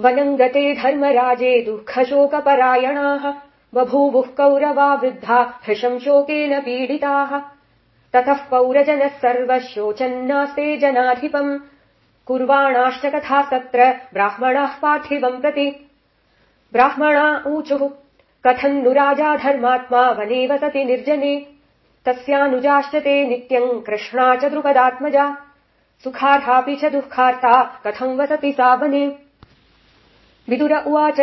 वनम् गते धर्मराजे दुःखशोकपरायणाः बभूवुः कौरवा वृद्धा हृशम् शोकेन पीडिताः। ततः पौरजनः सर्वः शोचन्नास्ते जनाधिपम्। कुर्वाणाश्च कथा तत्र ब्राह्मणाः पार्थिवम् प्रति। ब्राह्मणा ऊचुः कथम् नु राजा धर्मात्मा वने वसति निर्जने। तस्यानुजाश्च ते नित्यम् कृष्णा च द्रुपदात्मजा। सुखार्हापि च दुःखार्ता कथम् वसति सा वने विदुर उवाच।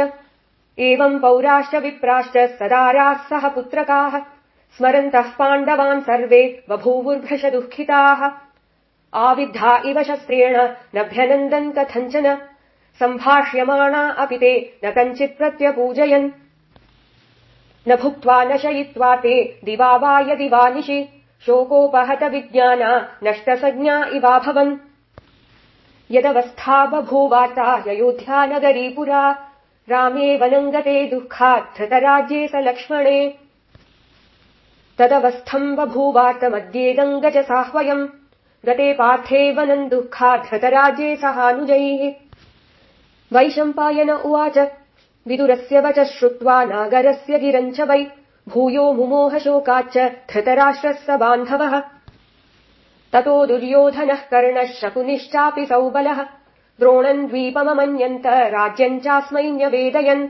एवम् पौराश्च विप्राश्च सदाराः सह पुत्रकाः। स्मरन्तः पाण्डवान् सर्वे बभूवुर्भृश दुःखिताः। आविद्धा इव शस्त्रेण नभ्यनन्दन् कथञ्चन। सम्भाष्यमाणा अपि ते न कञ्चित् प्रत्यपूजयन्। न भुक्त्वा न शयित्वा ते दिवा वा यदि वा निशि शोकोपहत विज्ञाना नष्टसज्ञा इवाभवन् यदवस्था बभूवार्ता पुरा रामे वनङ्गते दुःखात् धृतराज्ये स लक्ष्मणे। तदवस्थम् बभूवार्तमद्येदम् गज साह्वयम् गते पार्थे वनम् दुःखात् धृतराज्ये सहानुजैः। वैशम्पायन उवाच विदुरस्य वच श्रुत्वा नागरस्य गिरम् च वै भूयो मुमोह शोकाच्च धृतराष्ट्रः स बान्धवः ततो दुर्योधनः कर्णः शकुनिश्चापि सौबलः द्रोणम् द्वीपममन्यन्त राज्यम् चास्मै न्यवेदयन्